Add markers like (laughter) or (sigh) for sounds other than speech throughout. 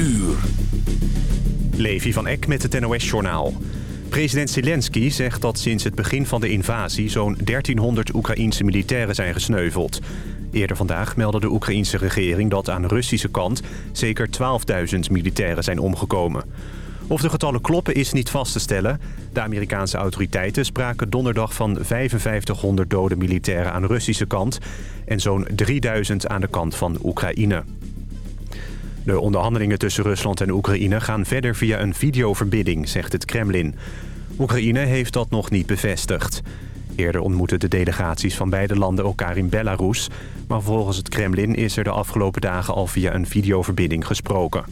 uur. Levi van Eck met het NOS-journaal. President Zelensky zegt dat sinds het begin van de invasie... zo'n 1300 Oekraïense militairen zijn gesneuveld. Eerder vandaag meldde de Oekraïense regering dat aan de Russische kant... zeker 12.000 militairen zijn omgekomen. Of de getallen kloppen is niet vast te stellen. De Amerikaanse autoriteiten spraken donderdag van 5500 dode militairen aan Russische kant... en zo'n 3000 aan de kant van Oekraïne. De onderhandelingen tussen Rusland en Oekraïne gaan verder via een videoverbinding, zegt het Kremlin. Oekraïne heeft dat nog niet bevestigd. Eerder ontmoetten de delegaties van beide landen elkaar in Belarus... maar volgens het Kremlin is er de afgelopen dagen al via een videoverbinding gesproken.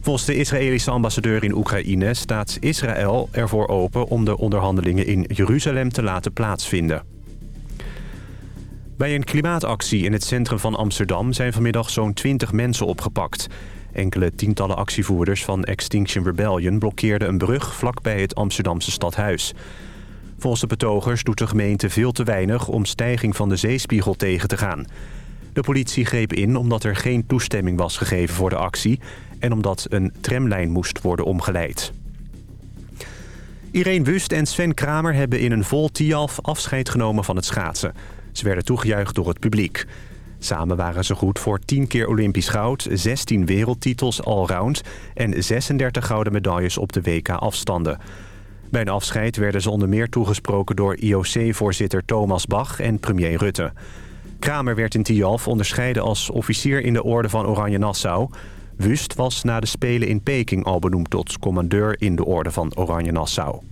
Volgens de Israëlische ambassadeur in Oekraïne staat Israël ervoor open... om de onderhandelingen in Jeruzalem te laten plaatsvinden. Bij een klimaatactie in het centrum van Amsterdam zijn vanmiddag zo'n 20 mensen opgepakt. Enkele tientallen actievoerders van Extinction Rebellion blokkeerden een brug vlakbij het Amsterdamse stadhuis. Volgens de betogers doet de gemeente veel te weinig om stijging van de zeespiegel tegen te gaan. De politie greep in omdat er geen toestemming was gegeven voor de actie... en omdat een tramlijn moest worden omgeleid. Irene Wust en Sven Kramer hebben in een vol Tialf afscheid genomen van het schaatsen. Ze werden toegejuicht door het publiek. Samen waren ze goed voor 10 keer Olympisch goud, 16 wereldtitels allround... en 36 gouden medailles op de WK-afstanden. Bij een afscheid werden ze onder meer toegesproken door IOC-voorzitter Thomas Bach en premier Rutte. Kramer werd in Tialf onderscheiden als officier in de orde van Oranje Nassau. Wust was na de Spelen in Peking al benoemd tot commandeur in de orde van Oranje Nassau.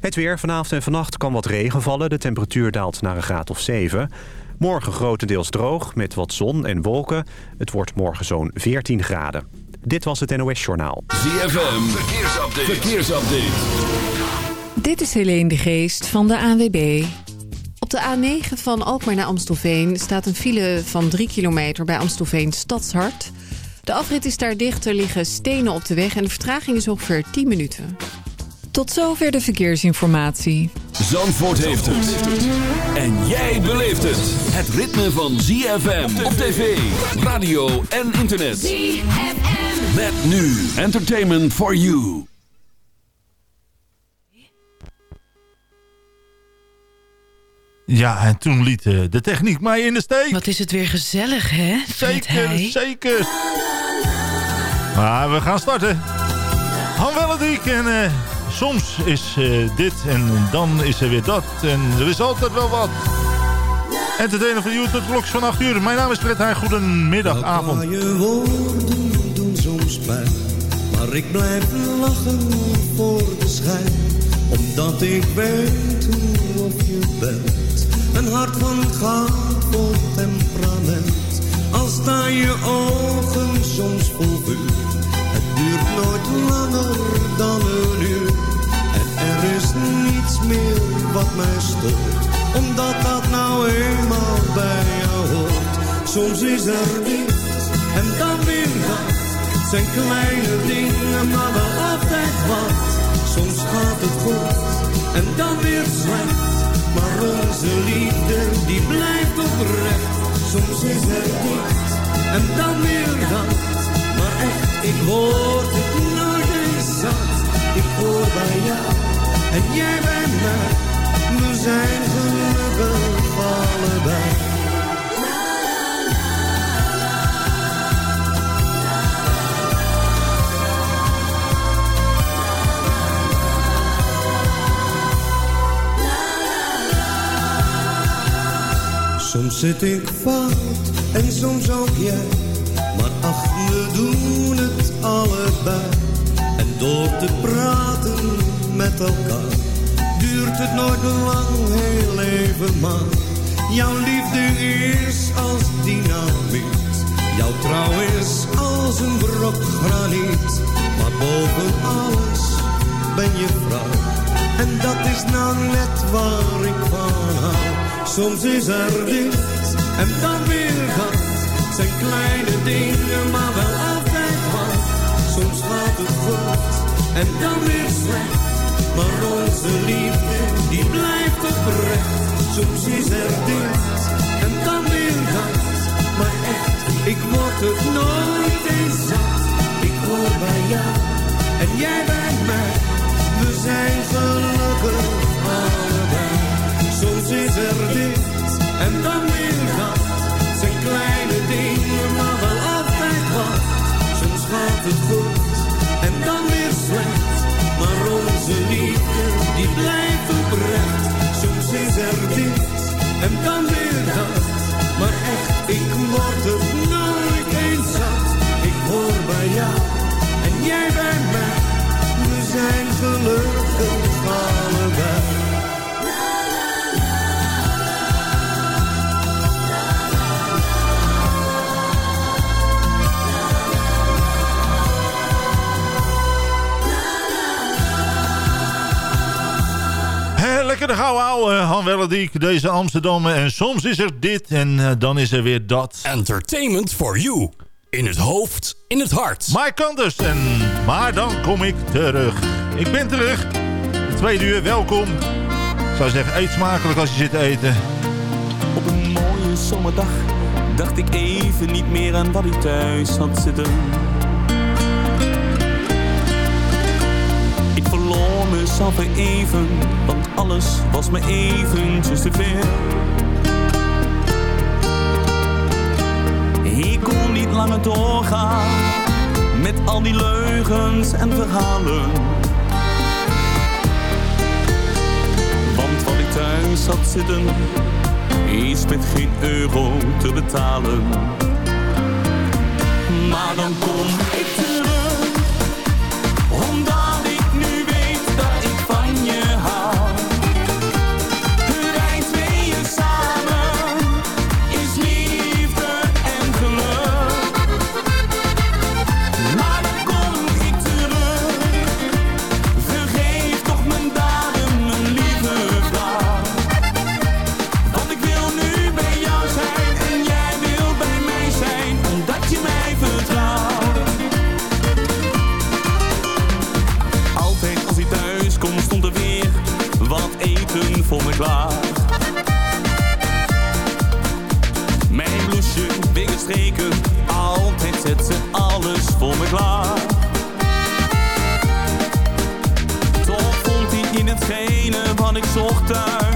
Het weer. Vanavond en vannacht kan wat regen vallen. De temperatuur daalt naar een graad of 7. Morgen grotendeels droog met wat zon en wolken. Het wordt morgen zo'n 14 graden. Dit was het NOS Journaal. ZFM. Verkeersupdate. Verkeersupdate. Dit is Helene de Geest van de ANWB. Op de A9 van Alkmaar naar Amstelveen staat een file van 3 kilometer bij Amstelveen Stadshart. De afrit is daar dicht, er liggen stenen op de weg en de vertraging is ongeveer 10 minuten. Tot zover de verkeersinformatie. Zandvoort heeft het. En jij beleeft het. Het ritme van ZFM op tv, radio en internet. ZFM. Met nu Entertainment for You. Ja, en toen liet eh, de techniek mij in de steek. Wat is het weer gezellig, hè? Zeker, zeker. Maar we gaan starten. Han Wellendiek en... Uh, soms is uh, dit en dan is er weer dat. En er is altijd wel wat. Entertainer van YouTube kloks van 8 uur. Mijn naam is Fred Heijn. Goedemiddag, avond. je woorden doen soms pijn. Maar ik blijf lachen voor de schijn. Omdat ik weet hoe of je bent. Een hart van goud vol temperament. Als staan je ogen soms vol vuur. Het duurt nooit langer dan een uur niets wat mij stoort, omdat dat nou eenmaal bij jou hoort. Soms is er dit en dan weer dat, zijn kleine dingen, maar wel altijd wat. Soms gaat het goed en dan weer slecht, maar onze liefde die blijft oprecht. Soms is er dit en dan weer dat, maar echt, ik word en jij bent mij. We zijn gelukkig allebei. Soms zit ik fout en soms ook jij. Maar ach, we doen het allebei. En door te praten met elkaar. Duurt het nooit lang, heel even maar. Jouw liefde is als dynamiet. Jouw trouw is als een brok graniet. Maar boven alles ben je vrouw. En dat is nou net waar ik van hou. Soms is er dit en dan weer dat. Zijn kleine dingen, maar wel altijd wat. Soms gaat het goed en dan weer slecht. Maar onze liefde, die blijft oprecht. Soms is er dit en dan weer dat. Maar echt, ik word het nooit eens zat. Ik hoor bij jou en jij bij mij. We zijn gelukkig allebei. Soms is er dit en dan weer dat. Zijn kleine dingen, maar wel altijd wat. Soms gaat het goed en dan weer slecht maar onze liefde, die blijft oprecht. Soms is er dit en dan weer dat. Maar echt, ik word het nooit eens zat. Ik hoor bij jou en jij bij mij. We zijn gelukkig allebei. De gouden ouwe Han deze Amsterdammer. En soms is er dit en uh, dan is er weer dat. Entertainment for you. In het hoofd, in het hart. Mike Kanders. En, maar dan kom ik terug. Ik ben terug. De tweede uur, welkom. Ik zou zeggen, eet smakelijk als je zit te eten. Op een mooie zomerdag dacht ik even niet meer aan wat ik thuis had zitten. Verloor mezelf even, want alles was me eventjes te veel. Ik kon niet langer doorgaan met al die leugens en verhalen. Want wat ik thuis had zitten, is met geen euro te betalen. Maar dan kom ik terug, voor me klaar. Toch vond hij in hetgene wat ik zocht thuis,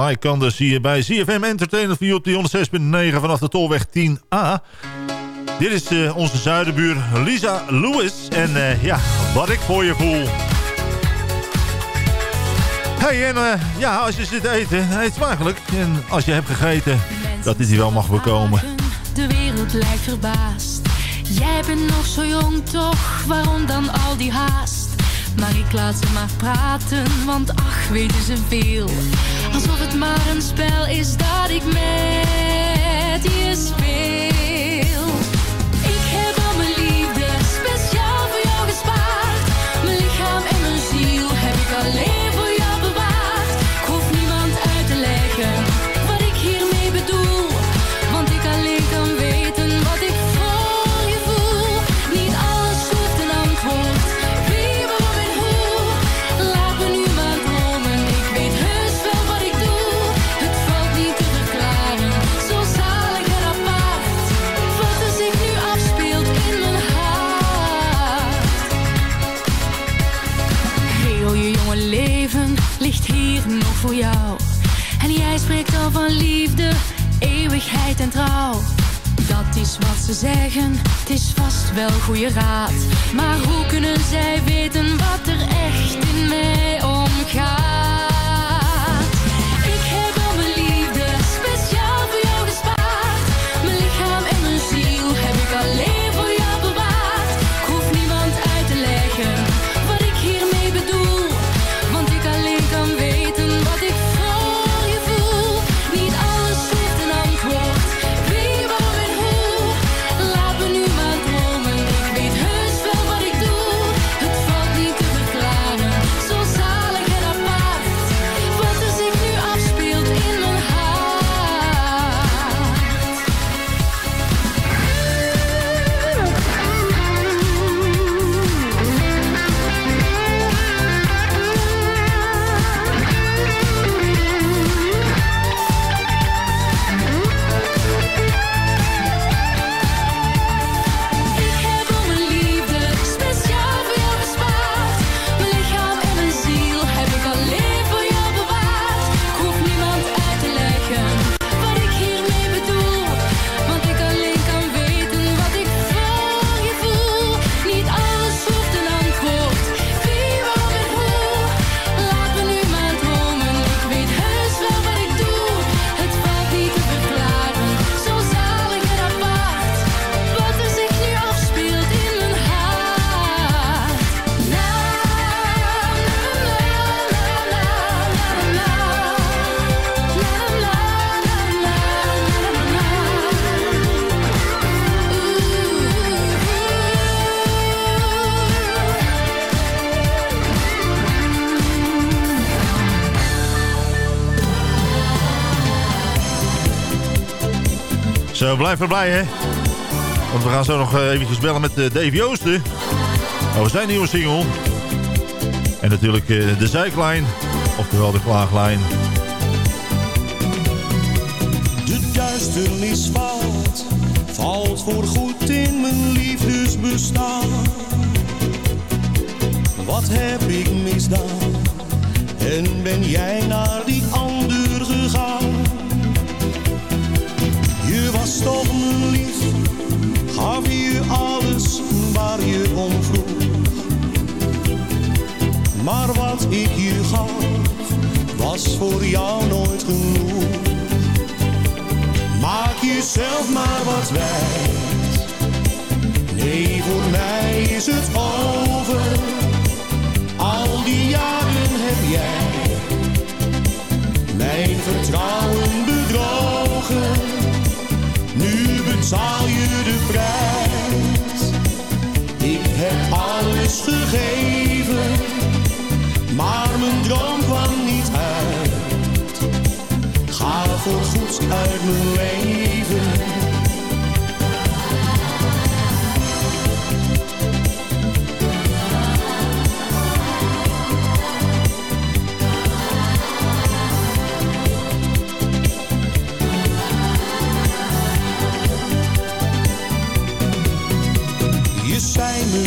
Mike Kanders hier bij CFM Entertainment voor op die 106.9 vanaf de Tolweg 10A. Dit is eh, onze zuidenbuur Lisa Lewis. En eh, ja, wat ik voor je voel. Hey, en eh, ja, als je zit te eten, eet smakelijk. En als je hebt gegeten, dat dit hier wel mag bekomen. De wereld lijkt verbaasd. Jij bent nog zo jong toch, waarom dan al die haast? Maar ik laat ze maar praten, want ach, weten ze veel. Alsof het maar een spel is dat ik met je speel. Eeuwigheid en trouw. Dat is wat ze zeggen, het is vast wel goede raad. Maar hoe kunnen zij weten wat er echt in mij omgaat? Blijf erbij, hè. Want we gaan zo nog eh, eventjes bellen met uh, Dave Joosten. Over zijn nieuwe single. En natuurlijk uh, de zijklijn. Oftewel de klaaglijn. De duisternis valt. Valt voor goed in mijn liefdesbestaan. Wat heb ik misdaan? En ben jij naar die ik je gaf, was voor jou nooit genoeg. Maak jezelf maar wat wijs. Nee, voor mij is het over. Al die jaren heb jij mijn vertrouwen bedrogen betaal je de prijs. Ik heb alles gegeven, uit mijn leven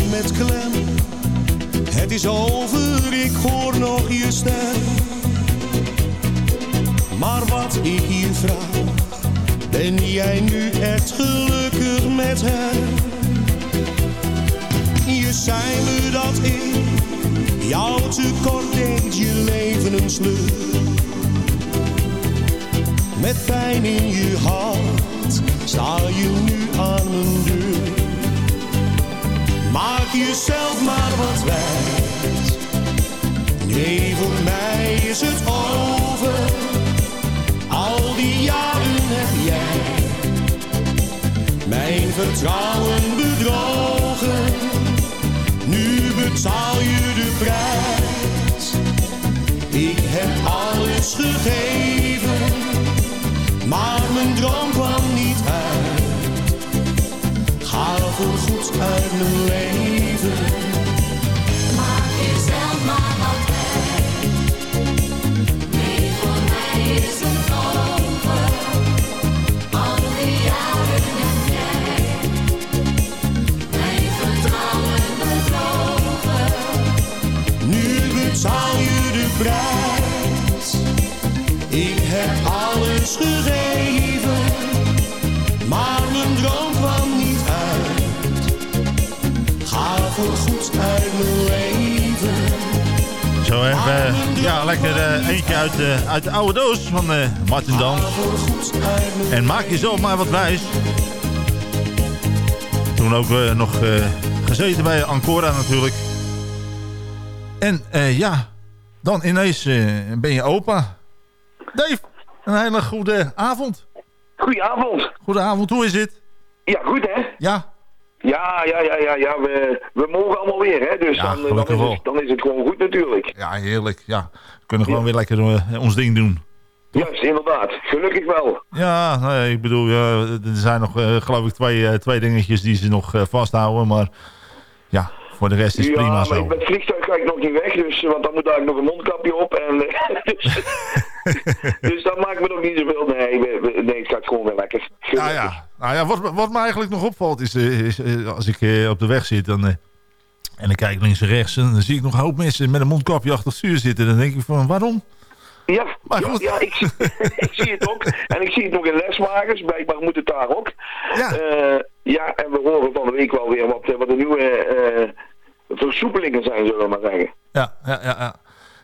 met klem. Het is over, ik hoor nog je stem. Wat ik hier vraag, ben jij nu echt gelukkig met hem? Je zei me dat ik jou tekort deed, je leven een sleur. Met pijn in je hart sta je nu aan mijn deur. Maak jezelf maar wat wijs. Nee, voor mij is het over. Vertrouwen bedrogen. Nu betaal je de prijs. Ik heb alles gegeven, maar mijn droom kwam niet uit Ga voor goed uit mijn leven. Ja, lekker eh, eentje uit, eh, uit de oude doos van eh, Martin mijn En maak jezelf maar wat wijs. Toen ook nog gezeten bij Ancora natuurlijk. En ja, dan ineens ben je opa. Dave, een hele goede avond. Goedenavond. Goedenavond, hoe is het? Ja, goed hè? Ja, Ja, ja, ja, ja, ja. We, we mogen allemaal weer hè. Dus Ja, dan, dan, is dan is het gewoon goed natuurlijk. ja heerlijk. Ja. We kunnen gewoon weer lekker eh, ons ding doen. Juist, inderdaad. Gelukkig wel. Ja, nee, ik bedoel, ja, er zijn nog eh, geloof ik twee, eh, twee dingetjes die ze nog vasthouden. Maar ja, voor de rest is het ja, prima zo. met het vliegtuig ga ik nog niet weg. Dus, want dan moet eigenlijk nog een mondkapje op. En, (laughs) dus, (laughs) (laughs) dus dat maakt me nog niet zoveel. Nee, we- we- nee het gaat gewoon weer lekker. Nou ja, nou ja wat, wat me eigenlijk nog opvalt is, eh, is eh, als ik eh, op de weg zit dan, eh, en ik kijk links en rechts... en dan zie ik nog een hoop mensen met een mondkapje achter het stuur zitten. Dan denk ik van, waarom? Ja, Maar ja, goed. ja ik, zie- (laughs) ik zie het ook. En ik zie het nog in leswagens. Blijkbaar moet het daar ook. Ja. Ja, en we horen van de week wel weer wat, wat de nieuwe eh, versoepelingen zijn, zullen we maar zeggen. Ja, ja, ja. ja.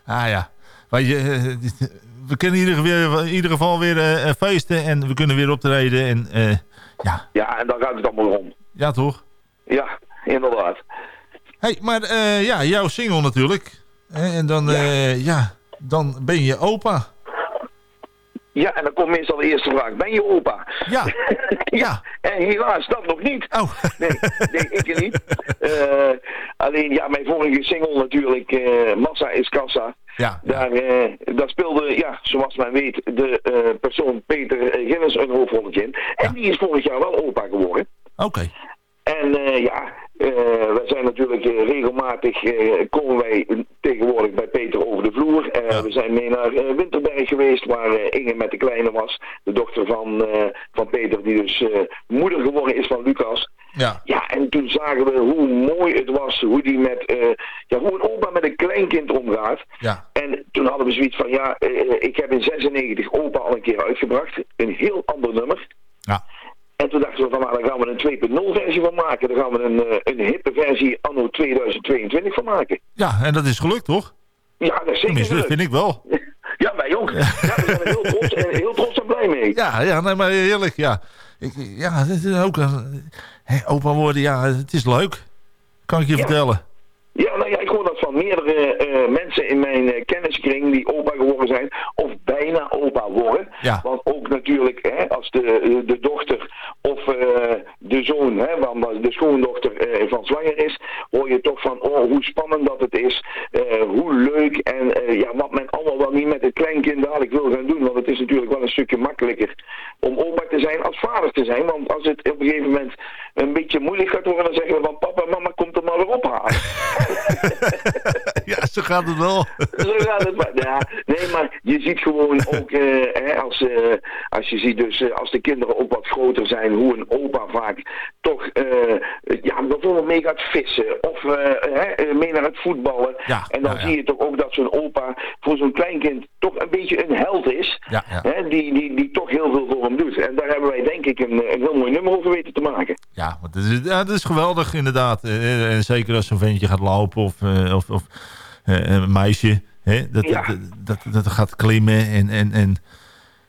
Ah ja. Weet je, (laughs) we kunnen in ieder, geval- in ieder geval weer eh, feesten en we kunnen weer optreden. En eh, ja, Ja, en dan gaat het allemaal om. ja toch? Ja, inderdaad. hey, maar ja, jouw single natuurlijk. En dan, ja. ja, dan ben je opa. Ja, en dan komt meestal de eerste vraag. Ben je opa? (laughs) Ja, ja. En helaas, dat nog niet. Oh. (laughs) Nee, nee ik niet. Eh, alleen, ja, mijn vorige single natuurlijk, eh, Massa is Kassa. Ja, ja. Daar, eh, daar speelde, ja, zoals men weet, de persoon Peter Ginnis een hoofdrolletje in. En die is vorig jaar wel opa geworden. Oké. En eh, ja, eh, we zijn natuurlijk eh, regelmatig, komen wij tegenwoordig bij Peter over de vloer. Ja. We zijn mee naar Winterberg geweest, waar Inge met de kleine was. De dochter van, van Peter, die dus moeder geworden is van Lucas. Ja, Ja, en toen zagen we hoe mooi het was, hoe, die met, ja, hoe een opa met een kleinkind omgaat. ja. En toen hadden we zoiets van, ja, ik heb in 96 opa al een keer uitgebracht. Een heel ander nummer. Ja. En toen dachten we van, nou, daar gaan we een 2.0 versie van maken. Daar gaan we een, eh, een hippe versie anno 2022 van maken. Ja, en dat is gelukt toch? Ja, dat is zeker Tenminste, dat vind ik wel. (laughs) Ja, wij ook. Ja, we zijn er heel trots, en, (laughs) heel trots en blij mee. Ja, ja nee, maar eerlijk, ja. Ik, ja, dit is ook. Hé, opa worden, ja, het is leuk. Kan ik je Ja. vertellen. Ja, nou ja, ik hoor dat van meerdere eh, mensen in mijn eh, kenniskring die opa geworden zijn, of bijna opa worden. Ja. Want ook natuurlijk, hè, als de, de dochter of eh, de zoon, hè, want de schoondochter eh, van zwanger is, hoor je toch van, oh, hoe spannend dat het is, eh, hoe leuk en eh, ja, wat men allemaal wel niet met het kleinkind dadelijk wil gaan doen. Want het is natuurlijk wel een stukje makkelijker om opa te zijn als vader te zijn. Want als het op een gegeven moment een beetje moeilijk gaat worden, dan zeggen we van papa mama komt er maar weer ophalen. (laughs) zo gaat het wel. (laughs) Zo gaat het maar. Ja, nee, maar je ziet gewoon ook, eh, hè, als, eh, als je ziet dus, eh, als de kinderen ook wat groter zijn, hoe een opa vaak toch, ja, bijvoorbeeld mee gaat vissen of hè, mee naar het voetballen. Ja, en dan ja, zie je toch ook dat zo'n opa voor zo'n kleinkind toch een beetje een held is. Hè, die, die, die toch heel veel voor hem doet. En daar hebben wij denk ik een, een heel mooi nummer over weten te maken. Ja, want het is, ja, dat is geweldig inderdaad. En zeker als zo'n ventje gaat lopen of, of, of een meisje. Hè, dat, Ja. dat, dat, dat gaat klimmen en, en, en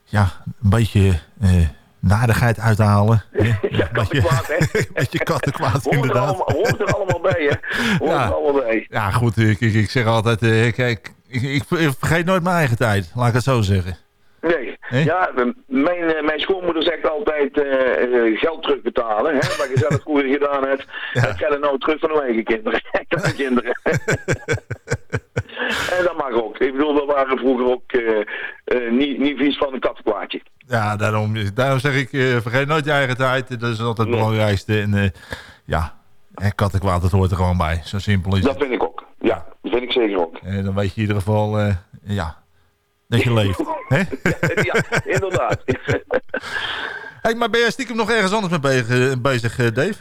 ja, een beetje eh nadigheid uithalen. Hè? (laughs) Ja, een beetje, kattenkwaad, hè? (laughs) beetje kattenkwaad Hoort er, inderdaad. allemaal, hoort er allemaal bij, hè? (laughs) Hoort Ja. er allemaal bij. Ja, goed, ik, ik, ik zeg altijd, eh, kijk, ik, ik, ik vergeet nooit mijn eigen tijd. Laat ik het zo zeggen. Nee. Ja, mijn, eh, mijn schoonmoeder zegt altijd eh, eh, geld terugbetalen. Hè? Wat je zelf vroeger gedaan hebt. Ja. Dat krijg je nou terug van uw eigen kinderen. Kinderen. En dat mag ook. Ik bedoel, we waren vroeger ook eh, eh, niet, niet vies van een kattenkwaadje. Ja, daarom, daarom zeg ik, eh, vergeet nooit je eigen tijd. Dat is altijd het belangrijkste. En eh, ja, eh, kattenkwaad, dat hoort er gewoon bij. Zo simpel is Dat het. vind ik ook. Ja, dat vind ik zeker ook. En dan weet je in ieder geval, eh, ja, dat je leeft. (laughs) Hè? ja, inderdaad. (laughs) hey, maar ben jij stiekem nog ergens anders mee bezig, eh, Dave?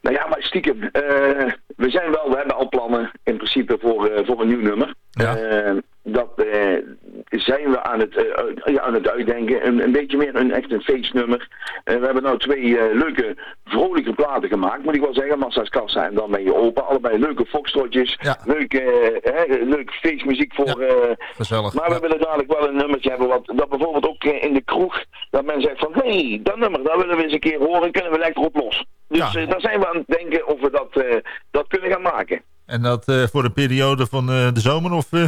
Nou ja, maar stiekem. eh, we zijn wel, we hebben al plannen in principe voor, eh, voor een nieuw nummer. Ja. Eh, dat eh, zijn we aan het, ja, aan het uitdenken. Een, een beetje meer een echt een feestnummer. We hebben nou twee leuke, vrolijke platen gemaakt, moet ik wel zeggen. Massa's Kassa en dan ben je open. Allebei leuke foxtrotjes. Ja. Leuke, hè, leuke feestmuziek voor... Gezellig. maar we willen dadelijk wel een nummertje hebben. Wat, dat bijvoorbeeld ook in de kroeg, dat men zegt van... Hé, hey, dat nummer, dat willen we eens een keer horen. Kunnen we lekker op los. Dus Ja. daar zijn we aan het denken of we dat, dat kunnen gaan maken. En dat eh, voor een periode van eh, de zomer of... eh,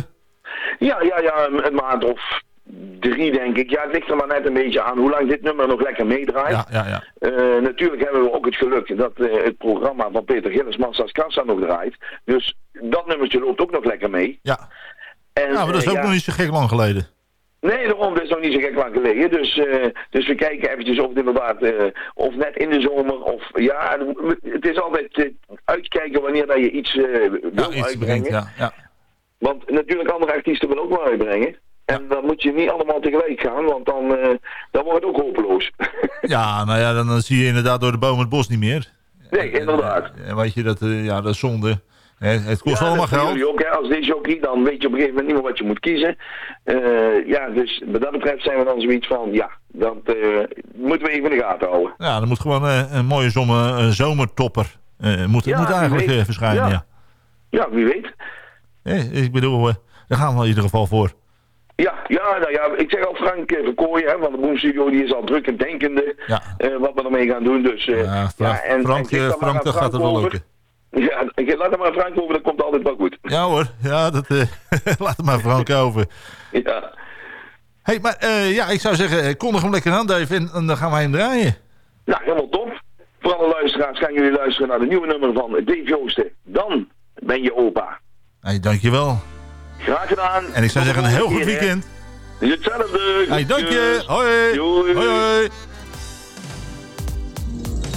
Ja, ja, ja, een, maand of drie denk ik. Ja, het ligt er maar net een beetje aan hoe lang dit nummer nog lekker meedraait. ja, ja, ja. Natuurlijk hebben we ook het geluk dat het programma van Peter Gillis Massa's Kassa nog draait. Dus dat nummertje loopt ook nog lekker mee. Ja, En, ja maar dat is ook nog niet zo gek lang geleden. Nee, daarom, dat is nog niet zo gek lang geleden. Dus, eh, dus we kijken eventjes of het inderdaad, eh, of net in de zomer, of ja, het is altijd eh, uitkijken wanneer dat je iets wil Ja, uitbrengen. brengt, ja, ja. Want natuurlijk andere artiesten willen ook wel uitbrengen. En dan moet je niet allemaal tegelijk gaan, want dan, dan wordt het ook hopeloos. (laughs) Ja, nou ja, dan, dan zie je inderdaad door de boom het bos niet meer. nee, inderdaad. En weet je, dat, ja, dat is zonde. Het kost Ja, allemaal dat geld. jullie ook, hè. Als deze jockey, dan weet je op een gegeven moment niet meer wat je moet kiezen. Eh, ja, dus wat dat betreft zijn we dan zoiets van, ja, dat eh, moeten we even in de gaten houden. Ja, er moet gewoon eh, een mooie zomer, een zomertopper moet, Ja, moet eigenlijk verschijnen. Ja. Ja. Wie weet. Ik bedoel, daar gaan we in ieder geval voor. Ja, ja, nou ja, ik zeg al Frank Verkooyen hè, van de Boom Studio, die is al druk en denkende Ja. wat we ermee gaan doen. Dus, Ja, Frank, en- Frank, en dat Frank dat gaat het wel lukken. Ja, ik- laat er maar aan Frank over, dat komt altijd wel goed. Ja hoor, ja, dat, eh, (laughs) laat het maar Frank over. Ja, hey, maar eh, ja, ik zou zeggen, eh, kondig hem lekker aan, Dave, en, en dan gaan wij hem draaien. nou helemaal top. Voor alle luisteraars gaan jullie luisteren naar de nieuwe nummer van Dave Joosten. Dan ben je opa. Hey, dankjewel. Graag gedaan. En ik zou zeggen, een heel goed weekend. Hetzelfde. Hey, dank je. Hoi. Doei. Hoi, hoi.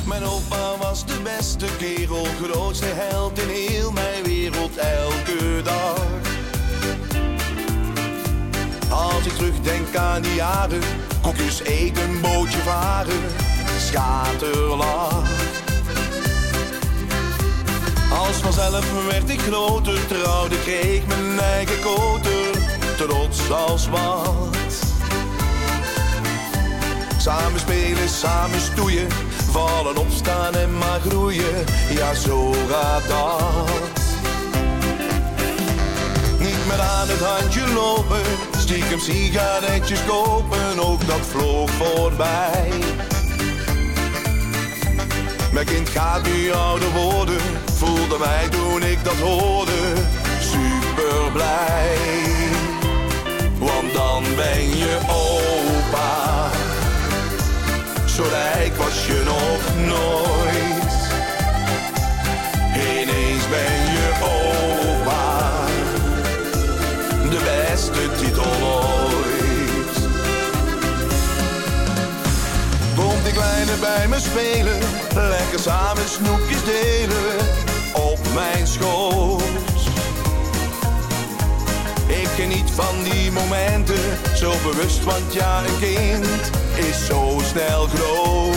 Mijn opa beste kerel, grootste held in heel mijn wereld, elke dag. Als ik terugdenk aan die jaren, koekjes eten, bootje varen, schaterlach. Als vanzelf werd ik groter, trouwde, kreeg mijn eigen koter, trots als wat. Samen spelen, samen stoeien, vallen, opstaan en maar groeien. Ja, zo gaat dat. Niet meer aan het handje lopen, stiekem sigaretjes kopen, ook dat vloog voorbij. Mijn kind gaat nu ouder worden, voelde mij toen ik dat hoorde, super blij. Want dan ben je opa. Zo rijk was je nog nooit. Ineens ben je opa. De beste titel ooit. Komt die kleine bij me spelen. Lekker samen snoepjes delen. Op mijn schoot. Ik geniet van die momenten, zo bewust, want ja, een kind is zo snel groot.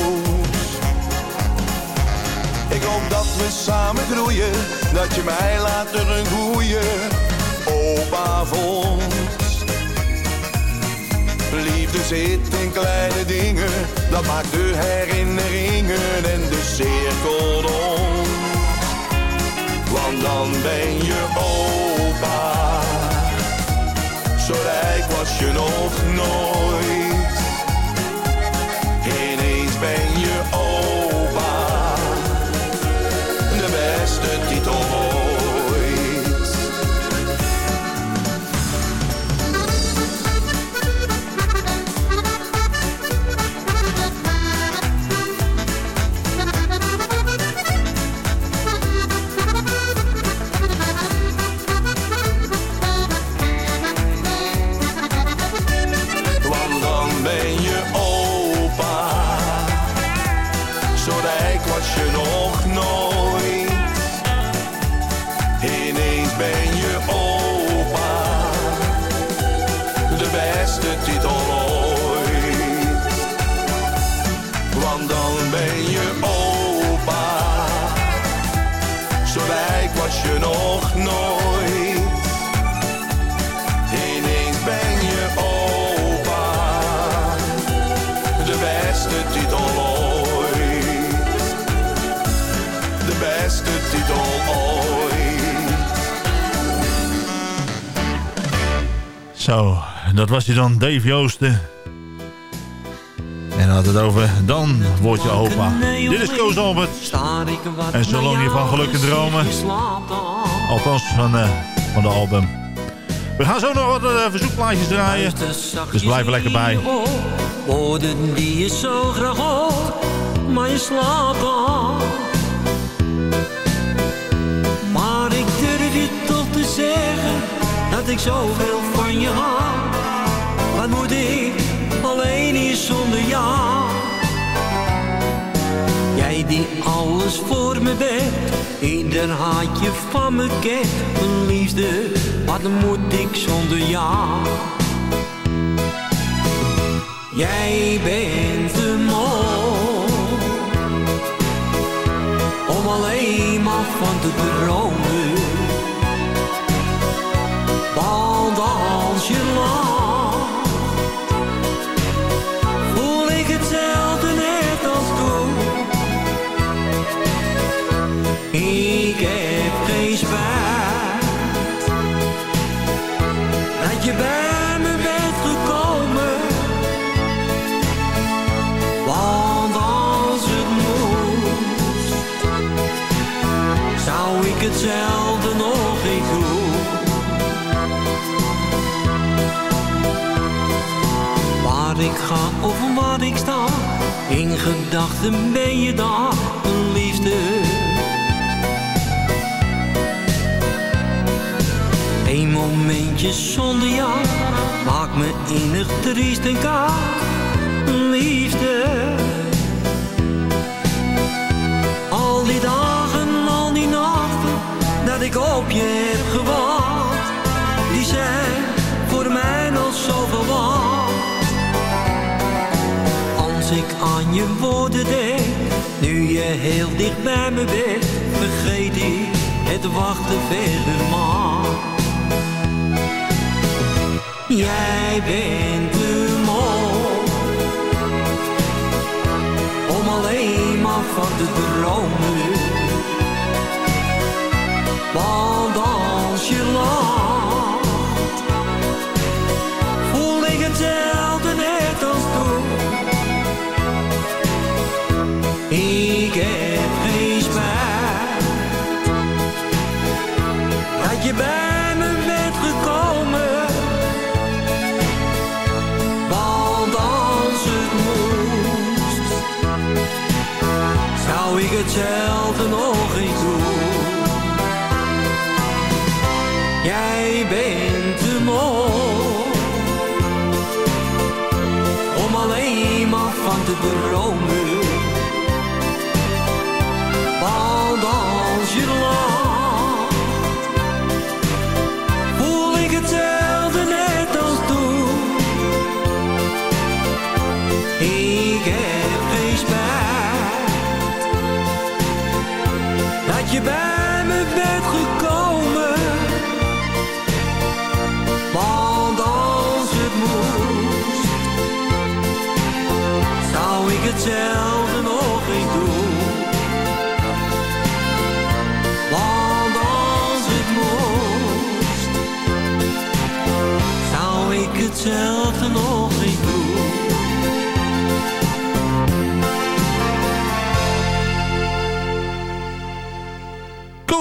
Ik hoop dat we samen groeien, dat je mij later een goeie opa vond. Liefde zit in kleine dingen, dat maakt de herinneringen en de cirkel rond. Want dan ben je opa. Zo rijk was je nog nooit. Zo, dat was hij dan, Dave Joosten. En had het over, dan word je opa. Dit is Koos Albert. En zolang je van geluk en dromen. Althans, van, eh, van de album. We gaan zo nog wat eh, verzoekplaatjes draaien. Dus blijf er lekker bij. Woorden die je zo graag hoort, maar je slaapt al. Maar ik durf je toch te zeggen, dat ik zoveel van je hou. Wat moet ik alleen hier zonder jou? Jij die alles voor me bent, ieder haatje van me kent. Mijn liefde, wat moet ik zonder jou? Jij bent te mooi om alleen maar van te dromen. Waar ik sta, in gedachten ben je daar, mijn liefde. Een momentje zonder jou maakt me innig triest en koud liefde. Al die dagen, al die nachten, dat ik op je heb gewacht, je woorden denk, nu je heel dicht bij me bent, vergeet ik het wachten verder maar. Jij bent te mooi om alleen maar van te dromen.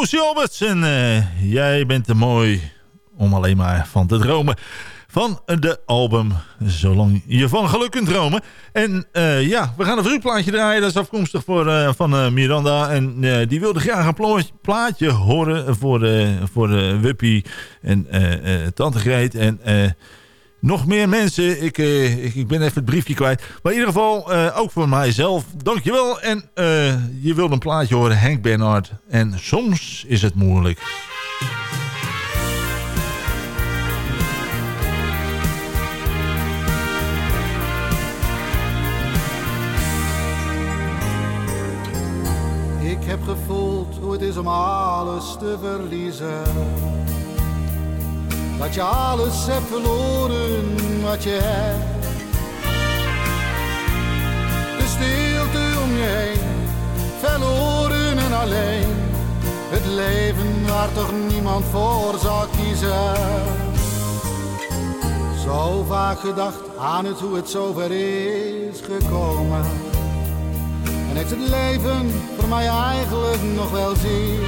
Koos Alberts en eh, jij bent te mooi om alleen maar van te dromen. Van de album Zolang je van geluk kunt dromen. En eh, ja, we gaan een verzoekplaatje draaien. Dat is afkomstig voor, eh, van Miranda. En die wilde graag een plaatje horen voor, voor Wuppie en Tante Greet. En nog meer mensen. Ik, eh, ik, ik ben even het briefje kwijt. Maar in ieder geval, eh, ook voor mijzelf. Dankjewel. En eh, je wilde een plaatje horen, Henk Bernhard. En soms is het moeilijk. Ik heb gevoeld hoe het is om alles te verliezen. Dat je alles hebt verloren wat je hebt. De stilte om je heen, verloren en alleen. Het leven waar toch niemand voor zou kiezen. Zo vaak gedacht aan het hoe het zover is gekomen. En heeft het leven voor mij eigenlijk nog wel zin.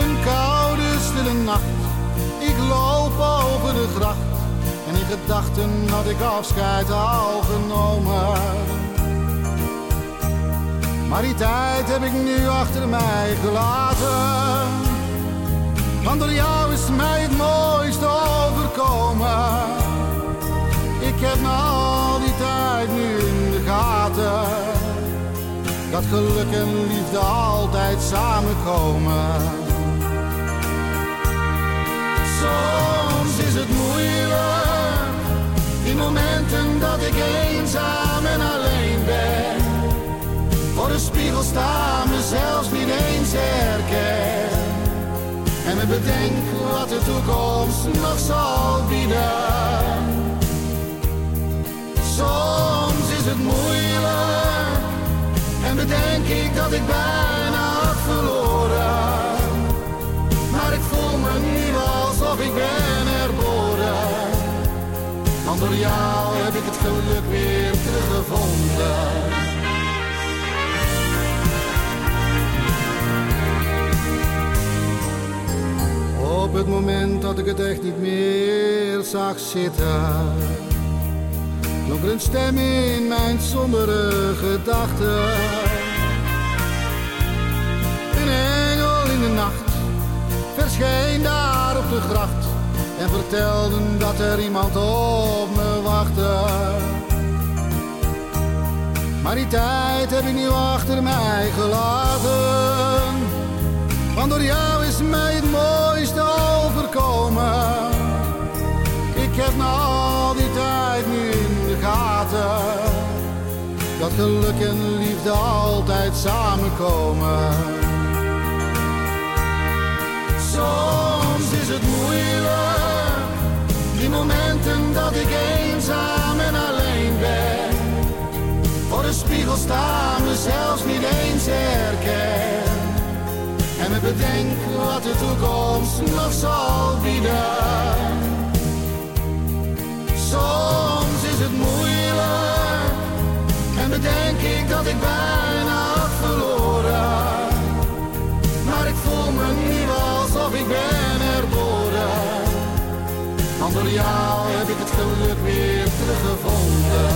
Een koude, stille nacht, ik loop over de gracht. En in gedachten had ik afscheid al genomen. Maar die tijd heb ik nu achter mij gelaten. Want door jou is mij het mooiste overkomen. Ik heb na al die tijd nu in de gaten. Dat geluk en liefde altijd samenkomen. Soms is het moeilijk, die momenten dat ik eenzaam en alleen ben. Voor de spiegel staan me zelfs niet eens herken. En me bedenk wat de toekomst nog zal bieden. Soms is het moeilijk en bedenk ik dat ik bijna geluk weer teruggevonden. Op het moment dat ik het echt niet meer zag zitten, klonk er een stem in mijn sombere gedachten. Een engel in de nacht verscheen daar op de gracht en vertelde dat er iemand op me wachtte. Maar die tijd heb ik nu achter mij gelaten. Want door jou is mij het mooiste overkomen. Ik heb na al die tijd nu in de gaten. Dat geluk en liefde altijd samenkomen. Soms is het moeilijk, momenten dat ik eenzaam en alleen ben. Voor de spiegel staan me zelfs niet eens herken. En me bedenk wat de toekomst nog zal bieden. Soms is het moeilijk en bedenk ik dat ik bijna had verloren. Maar ik voel me nu alsof ik ben. Want door jou heb ik het geluk weer teruggevonden.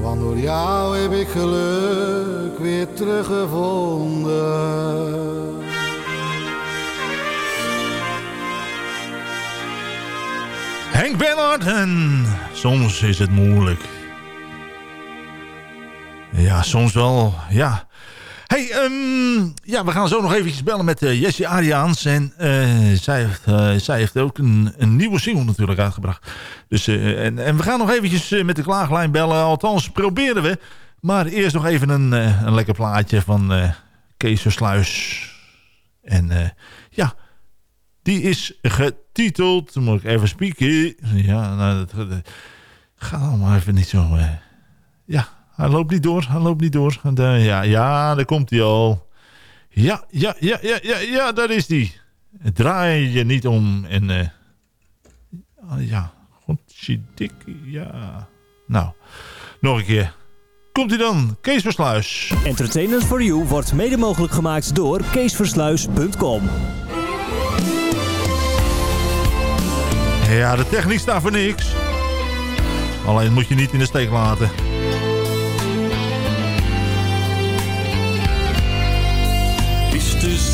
Want door jou heb ik geluk weer teruggevonden. Henk Bernhard en soms is het moeilijk. Ja, soms wel, ja. Hey, ehm, ja, we gaan zo nog eventjes bellen met uh, Jessie Ariaans. En eh, zij, heeft, eh, zij heeft ook een, een nieuwe single natuurlijk uitgebracht. Dus, eh, en, en we gaan nog eventjes eh, met de klaaglijn bellen. Althans, proberen we. Maar eerst nog even een, eh, een lekker plaatje van eh Kees Versluis. En eh, ja, die is getiteld... Moet ik even spieken? Ja, nou, dat, dat gaat allemaal even niet zo... eh, ja, hij loopt niet door, hij loopt niet door. Eh, ja, ja, daar komt hij al. Ja, ja, ja, ja, ja, ja, daar is hij. Draai je niet om en... eh ah, ja, godzijdikke, ja. Nou, nog een keer. Komt hij dan, Kees Versluis. Entertainment for You wordt mede mogelijk gemaakt door keesversluis.com. Ja, de techniek staat voor niks. Alleen moet je niet in de steek laten.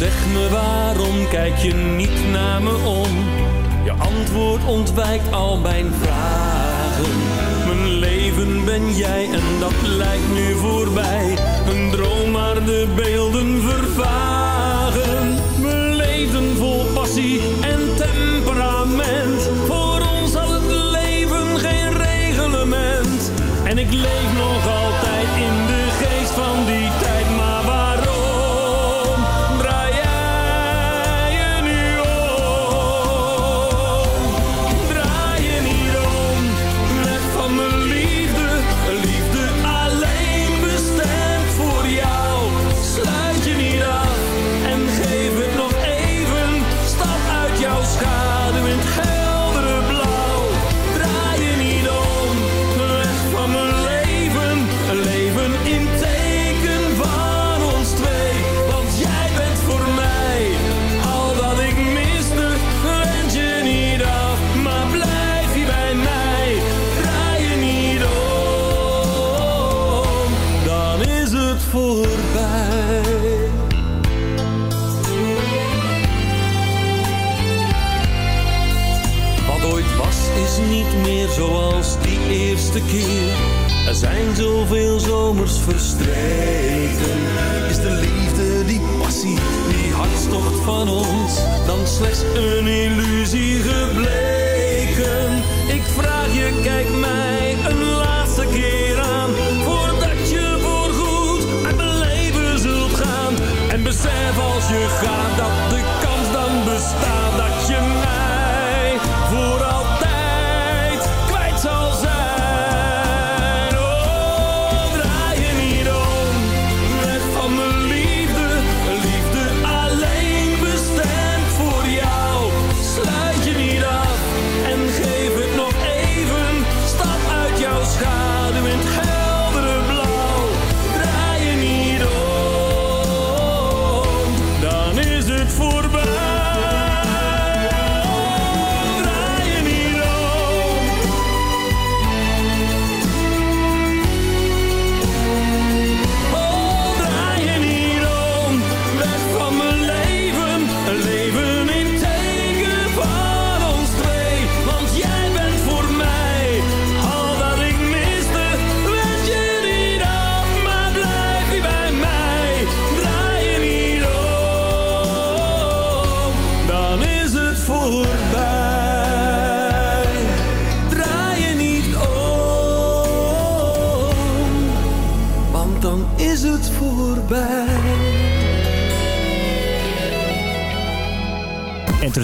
Zeg me waarom kijk je niet naar me om? Je antwoord ontwijkt al mijn vragen. Mijn leven ben jij en dat lijkt nu voorbij. Een droom maar de beelden vervagen. Mijn leven vol passie en temperament. Voor ons had het leven geen reglement. En ik leef nog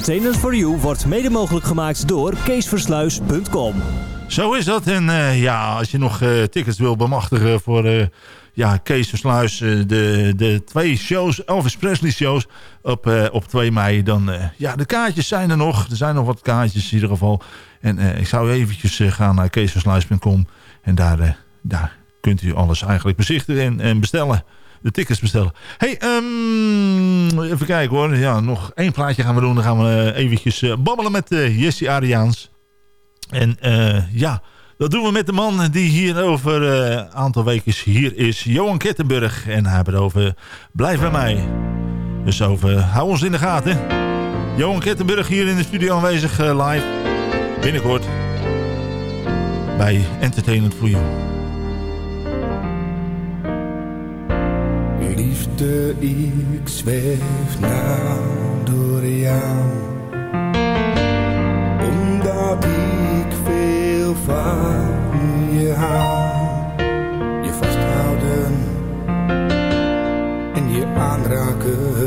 Entertainment for You wordt mede mogelijk gemaakt door keesversluis.com. Zo is dat. En eh, ja, als je nog eh, tickets wil bemachtigen voor eh, ja, Kees Versluis, de, de twee shows, Elvis Presley shows op, op 2 mei, dan ja, de kaartjes zijn er nog. Er zijn nog wat kaartjes in ieder geval. En ik zou eventjes gaan naar keesversluis.com en daar, daar kunt u alles eigenlijk bezichtigen en, en bestellen. De tickets bestellen. hey, ehm, even kijken hoor. Ja, nog één plaatje gaan we doen. Dan gaan we eh, eventjes eh, babbelen met eh Jesse Ariaans. En ja, dat doen we met de man die hier over een aantal weken hier is. Johan Kettenburg. En hij heeft het over Blijf bij mij. Dus over hou ons in de gaten. Johan Kettenburg hier in de studio aanwezig live. Binnenkort. Bij Entertainment for You. Liefde, ik zweef nou door jou. Omdat ik veel van je hou. Je vasthouden en je aanraken.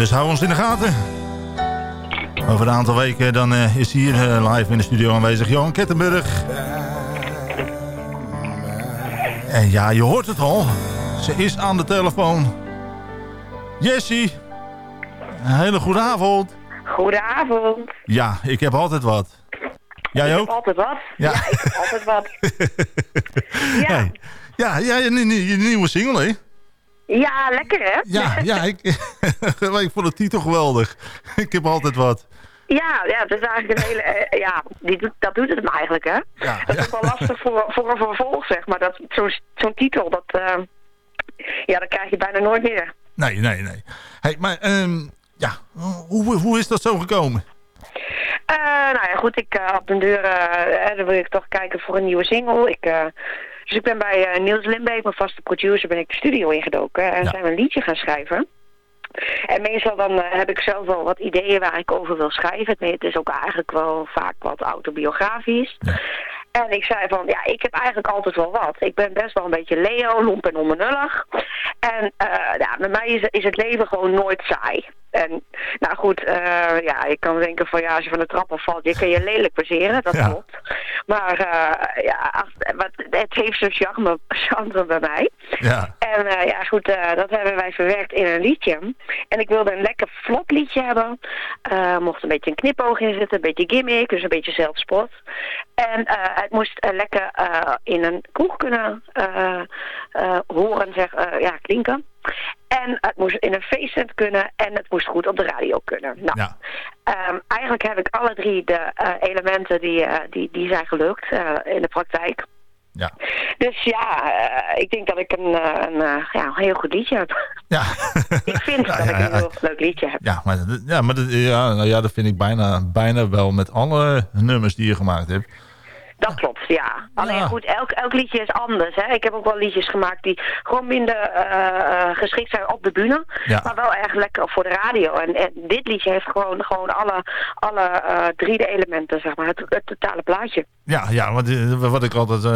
Dus hou ons in de gaten. Over een aantal weken dan eh, is hier eh, live in de studio aanwezig Johan Kettenburg. En ja, je hoort het al. Ze is aan de telefoon. Jessie. Een hele goede avond. Goedenavond. Ja, ik heb altijd wat. Jij Ik ook? heb altijd wat. Ja. Ja, ik heb altijd wat. (laughs) Ja, Hey. Ja, ja je, je, je nieuwe single, hè? Ja lekker hè? Ja, (laughs) ja ik, (laughs) ik vond de titel geweldig. (laughs) Ik heb altijd wat. Ja, ja, het is eigenlijk een hele... eh, ja, die doet, dat doet het hem eigenlijk hè? Ja, dat is ook wel lastig voor, voor een vervolg zeg maar. Dat, zo'n, titel, dat... eh, ja, dat krijg je bijna nooit meer. Nee, nee, nee. Hey, maar ehm, ja, hoe, hoe is dat zo gekomen? Eh, nou ja, goed, ik op de deur dan wil ik toch kijken voor een nieuwe single. Ik, dus ik ben bij eh, Niels Limbeek, mijn vaste producer, ben ik de studio ingedoken en zijn we een liedje gaan schrijven. En meestal dan eh, heb ik zelf wel wat ideeën waar ik over wil schrijven. Het is ook eigenlijk wel vaak wat autobiografisch. En ik zei van, ja, ik heb eigenlijk altijd wel wat. Ik ben best wel een beetje Leo, lomp en onbenullig. En eh ja, bij mij is, is het leven gewoon nooit saai. En nou goed, eh, ja, ik kan denken van ja, als je van de trap afvalt, je kan je lelijk baseren, dat Ja. klopt. Maar eh, ja, wat, het heeft zijn charme, charme bij mij. Ja. En ja, goed, dat hebben wij verwerkt in een liedje. En ik wilde een lekker vlot liedje hebben. Mocht een beetje een knipoog in zitten, een beetje gimmick, dus een beetje zelfspot. En eh, het moest eh, lekker eh, in een kroeg kunnen horen, zeg, ja, klinken. En het moest in een feesttent kunnen en het moest goed op de radio kunnen. Nou, Ja. Ehm, eigenlijk heb ik alle drie de elementen die, die, die zijn gelukt in de praktijk. Ja. Dus ja, ik denk dat ik een, een, ja, een heel goed liedje heb. Ja. (laughs) ik vind Ja, dat ja, ik een heel leuk liedje heb. Ja, maar, ja, maar dat, ja, nou ja, dat vind ik bijna, bijna wel met alle nummers die je gemaakt hebt. Dat klopt, ja. Alleen goed, elk, elk liedje is anders. Hè. Ik heb ook wel liedjes gemaakt die gewoon minder eh, eh, geschikt zijn op de bühne. Ja. Maar wel erg lekker voor de radio. En, en dit liedje heeft gewoon, gewoon alle, alle eh, drie de elementen, zeg maar. Het, het totale plaatje. Ja, ja wat, wat ik altijd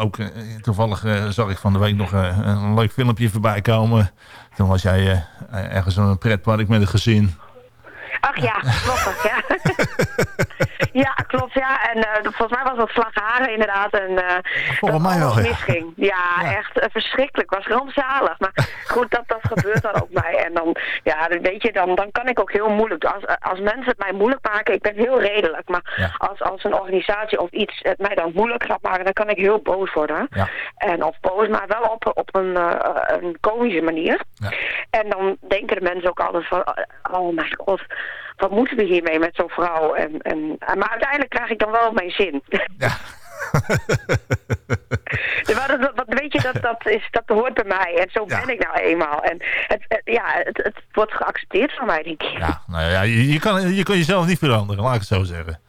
ook toevallig zag ik van de week nog een leuk filmpje voorbij komen. Toen was jij ergens een pretpark met een gezin. Ach ja, klopt. Ja. (laughs) ja. Ja, en eh, volgens mij was dat Slagharen inderdaad. En, eh Volgens dat mij wel, ja. misging. Ja, echt eh, verschrikkelijk. was rampzalig. Maar goed, dat, dat gebeurt dan ook mij. En dan, ja, weet je, dan, dan kan ik ook heel moeilijk. Als, als mensen het mij moeilijk maken, ik ben heel redelijk. Maar als, als een organisatie of iets het mij dan moeilijk gaat maken, dan kan ik heel boos worden. Ja. En of boos, maar wel op, op een, een komische manier. En dan denken de mensen ook altijd van, oh mijn god, wat moeten we hiermee met zo'n vrouw? En, en, maar uiteindelijk krijg ik dan wel mijn zin. Ja. (laughs) maar dat, dat- weet je, dat, dat, is, dat hoort bij mij. En zo ben ik nou eenmaal. En het, het- ja, het, het wordt geaccepteerd van mij, denk ik. Ja, nou ja, je, je, kan, je kan jezelf niet veranderen, laat ik het zo zeggen.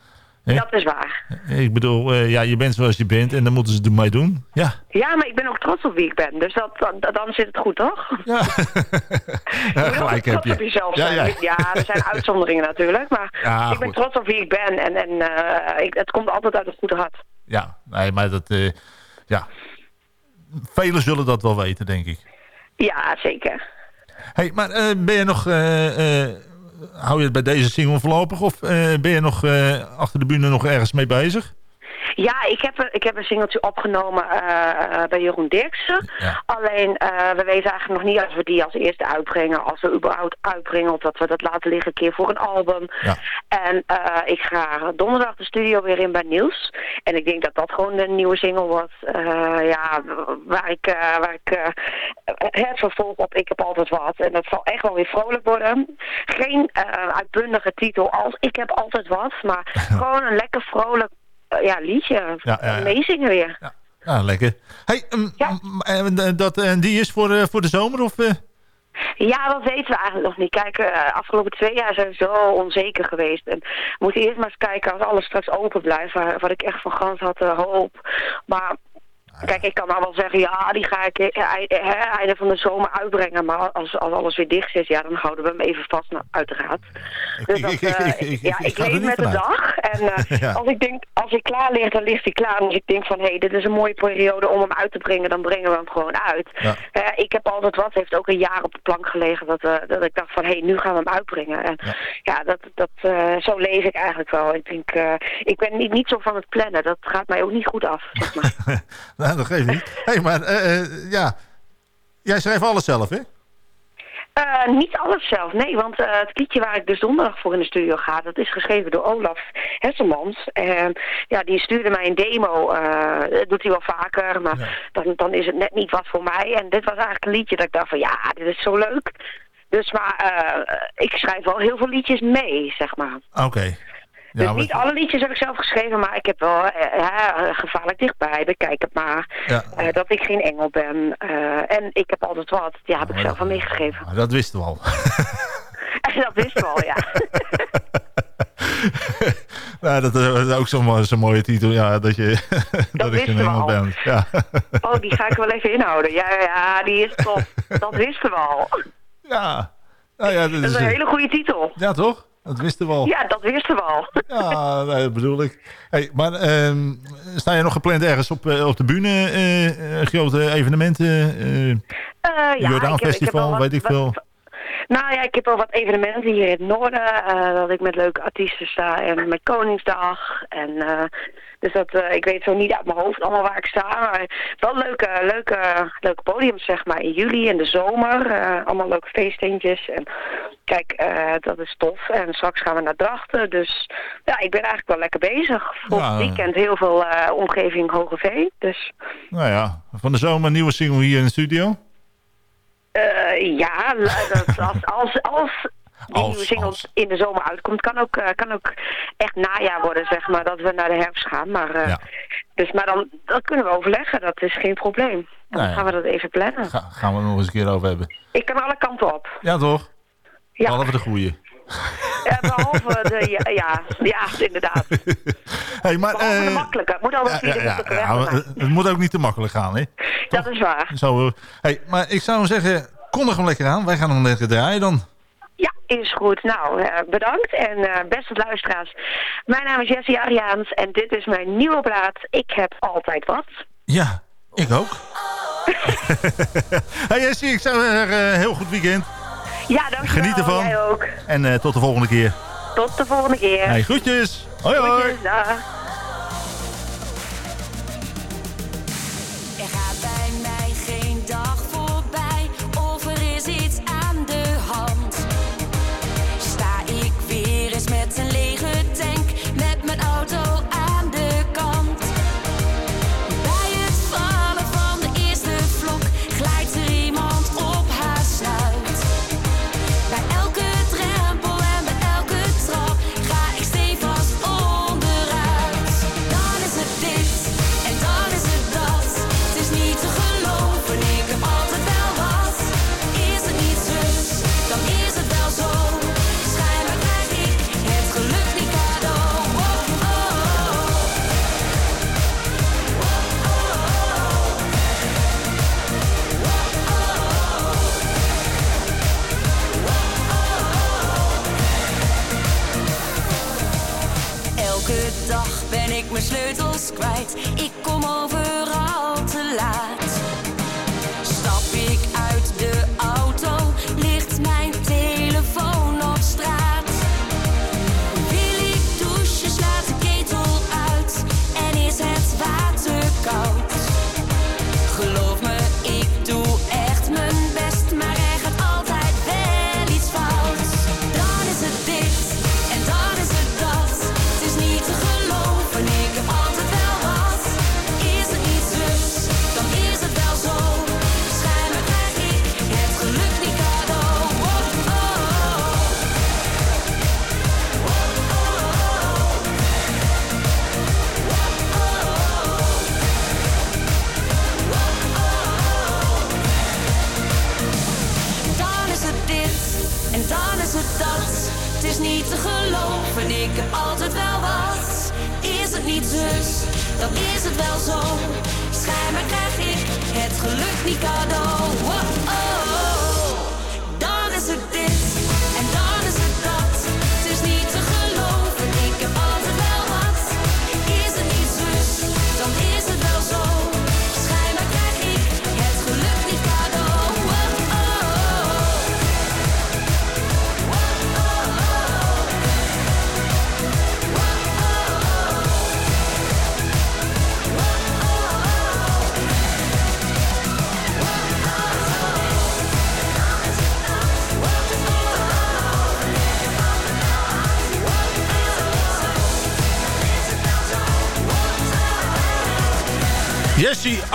Dat is waar. Ik bedoel, eh, ja, je bent zoals je bent en dan moeten ze ermee doen. Ja, Ja, maar ik ben ook trots op wie ik ben. Dus dat, dan, dan zit het goed, toch? (laughs) Ja, gelijk heb trots je. op jezelf Ja, ja. Ja, er zijn (laughs) uitzonderingen natuurlijk. Maar Ja, ik ben goed. trots op wie ik ben. En, en eh, ik, het komt altijd uit een goede hart. ja, nee, maar dat, eh, ja. Velen zullen dat wel weten, denk ik. Ja, zeker. Hey, maar ben je nog, hou je het bij deze single voorlopig of eh, ben je nog eh, achter de bühne nog ergens mee bezig? Ja, ik heb, een- ik heb een singeltje opgenomen eh, eh, bij Jeroen Dirksen. Alleen, eh, we weten eigenlijk nog niet als we die als eerste uitbrengen. Als we überhaupt uitbrengen of dat we dat laten liggen een keer voor een album. En eh, ik ga donderdag de studio weer in bij Niels. En ik denk dat dat gewoon een nieuwe single wordt. eh, ja, waar ik, waar ik het vervolg op Ik heb altijd wat. En dat zal echt wel weer vrolijk worden. Geen uitbundige titel als Ik heb altijd wat. Maar (laughs) gewoon een lekker vrolijk ja, liedje. Ja, ja, ja. Meezingen weer. Ja, lekker. Hey, ehm, m- en, eh, dat, en die is voor, eh, voor de zomer of... eh? Ja, dat weten we eigenlijk nog niet. Kijk, eh, afgelopen twee jaar zijn we zo onzeker geweest. En we moeten eerst maar eens kijken als alles straks open blijft. Waar, wat ik echt van gans had eh, hoop. Maar kijk, ik kan nou wel zeggen, ja, die ga ik eh, ei- eh, einde van de zomer uitbrengen. Maar als, als alles weer dicht is, ja, dan houden we hem even vast, nou, uiteraard. Dus dat, eh, ja, ik leef met de dag. En eh, (laughs) Ja. als, ik denk, als hij klaar ligt, dan ligt hij klaar. En als ik denk van, hé, hey, dit is een mooie periode om hem uit te brengen, dan brengen we hem gewoon uit. Ja. Eh, ik heb altijd wat, heeft ook een jaar op de plank gelegen, dat, eh, dat ik dacht van, hé, hey, nu gaan we hem uitbrengen. En ja, dat, dat, eh, zo leef ik eigenlijk wel. Ik denk, eh, ik ben niet, niet zo van het plannen, dat gaat mij ook niet goed af, zeg maar. (laughs) nou, dat geeft niet. Hé, hey, maar eh, eh, ja, jij schrijft alles zelf, hè? Eh, niet alles zelf, nee, want het liedje waar ik dus donderdag voor in de studio ga, dat is geschreven door Olaf Hesselmans. En ja, die stuurde mij een demo, dat doet hij wel vaker, maar dan, dan is het net niet wat voor mij. En dit was eigenlijk een liedje dat ik dacht van, ja, dit is zo leuk. Dus maar, ik schrijf wel heel veel liedjes mee, zeg maar. Oké. Dus Ja, maar- niet alle liedjes heb ik zelf geschreven, maar ik heb wel eh, ja, gevaarlijk dichtbij, bekijk het maar. Ja. Eh, dat ik geen engel ben. Eh, en ik heb altijd wat, ja, heb ik zelf wel meegegeven. dat wisten we al. (laughs) dat wist wel, ja. (laughs) nou, dat is ook zo'n mooie titel, ja, dat je dat, ik wisten een we engel al. ben. Ja. (laughs) Oh, die ga ik wel even inhouden. Ja, ja, ja, die is top. Dat wisten we al. Ja. Nou ja, dat Dat is is een eh, hele goede titel. Ja, toch? Dat wisten we al. Ja, dat wisten we al. (laughs) Ja, nee, dat bedoel ik. Hey, maar ehm, sta je nog gepland ergens op, eh, op de bühne? eh, grote evenementen? Eh, ja, Jordaan ik heb Festival, wat- weet ik wat- veel. Nou ja, ik heb wel wat evenementen hier in het noorden. eh, dat ik met leuke artiesten sta. En met Koningsdag. En, eh, dus dat, eh, ik weet zo niet uit mijn hoofd allemaal waar ik sta. Maar wel leuke, leuke, leuke podiums, zeg maar. In juli en de zomer. allemaal leuke feestentjes. En kijk, dat is tof. En straks gaan we naar Drachten. Dus ja, ik ben eigenlijk wel lekker bezig. Volgend Ja. weekend heel veel omgeving Hogeveen. Dus Nou ja, van de zomer een nieuwe single hier in de studio. Eh, ja, dat, als, als, als die Als, nieuwe single in de zomer uitkomt, kan ook, eh, kan ook echt najaar worden, zeg maar, dat we naar de herfst gaan. Maar, eh, Ja. dus, maar dan, dat kunnen we overleggen, dat is geen probleem. Dan Nou ja. gaan we dat even plannen. Ga, gaan we het nog eens een keer over hebben. Ik kan alle kanten op. Ja, toch? Ja. Behalve de goeie. Eh, behalve de, ja, ja, ja, inderdaad. (laughs) Hey, maar, Behalve de eh, makkelijke. Het moet altijd ja, de makkelijke het moet ook niet te makkelijk gaan, hè? Dat is waar. Zo, eh, hey, maar ik zou zeggen, kondig hem lekker aan. Wij gaan hem lekker draaien dan. Ja, is goed. Nou, bedankt. En eh, beste luisteraars, mijn naam is Jessie Ariaans en dit is mijn nieuwe plaat. Ik heb altijd wat. Ja, ik ook. (laughs) hey Jessie, ik zou zeggen, heel goed weekend. Ja, dankjewel. Geniet ervan. Jij ook. En eh, tot de volgende keer. Tot de volgende keer. Hey, groetjes. Hoi hoi. Groetjes,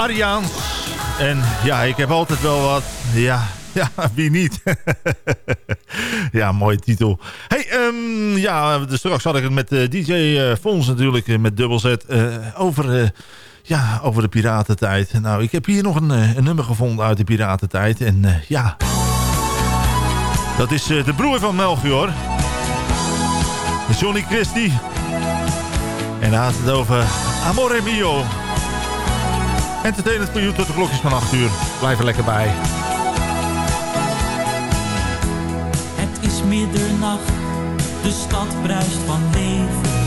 Ariaans. En ja, ik heb altijd wel wat. Ja, (laughs) ja wie niet? (laughs) ja, mooie titel. Hey, um, ja, dus straks had ik het met uh, DJ uh, Fons natuurlijk, uh, met dubbel Z, over, ja, over de piratentijd. Nou, ik heb hier nog een, een nummer gevonden uit de piratentijd. En ja, dat is de broer van Melchior. Johnny Christie. En hij had het over Amore Mio. Entertainment voor u tot de klokjes van 8 uur. Blijf er lekker bij. Het is middernacht, de stad bruist van leven.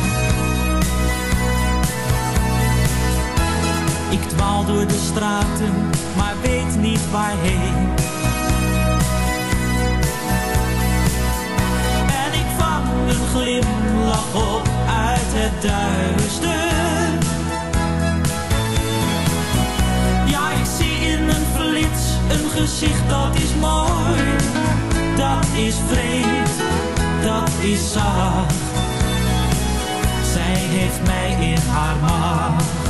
Ik dwaal door de straten, maar weet niet waarheen. En ik vang een glimlach op uit het duister. Gezicht dat is mooi, dat is vreemd, dat is zacht. Zij heeft mij in haar macht.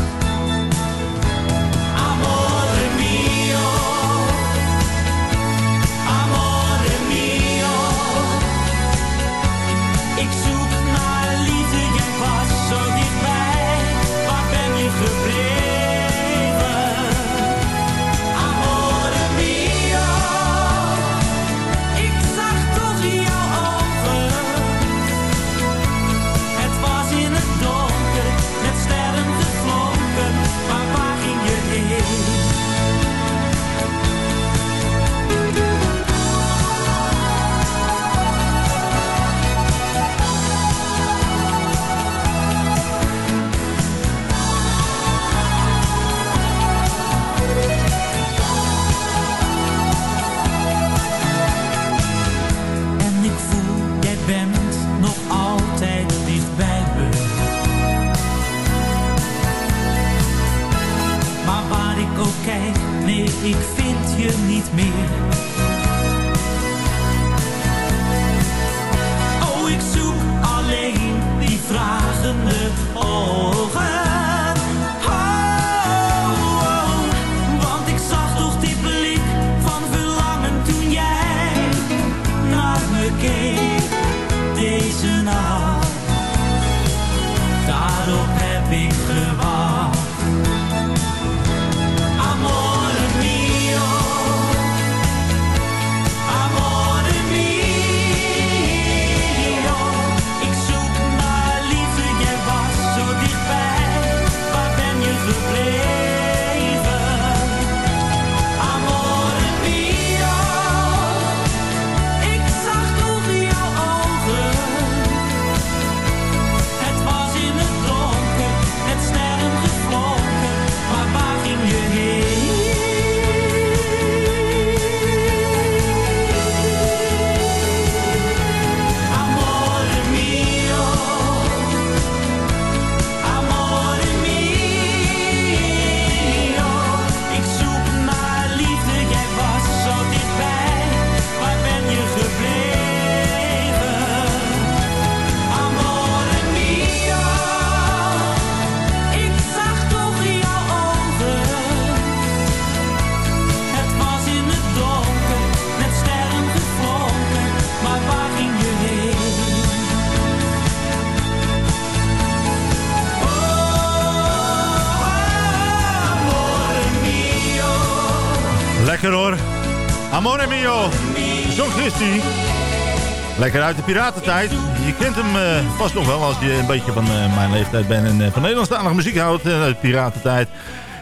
Lekker uit de piratentijd. Je kent hem uh, vast nog wel als je een beetje van uh, mijn leeftijd bent... en uh, van Nederlandstalige muziek houdt, uit de piratentijd.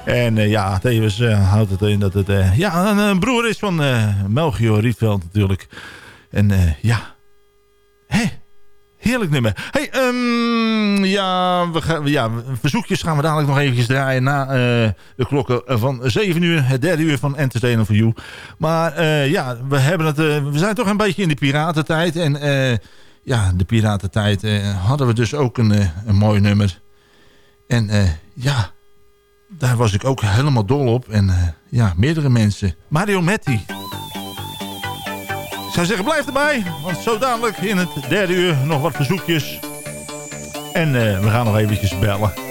En ja, tevens houdt het in dat het ja, een, broer is van Melchior Rietveld natuurlijk. En ja, Heerlijk nummer. Hey, um, ja, we ja, verzoekjes gaan we dadelijk nog eventjes draaien na uh, de klokken van 7 uur. Het derde uur van Entertainment for You. Maar uh, ja, we, hebben het, uh, we zijn toch een beetje in de piratentijd. En ja, de piratentijd hadden we dus ook een, een mooi nummer. En ja, daar was ik ook helemaal dol op. En ja, meerdere mensen. Mario Metti. Ik zou zeggen, blijf erbij. Want zo dadelijk in het derde uur nog wat verzoekjes. En uh, we gaan nog eventjes bellen.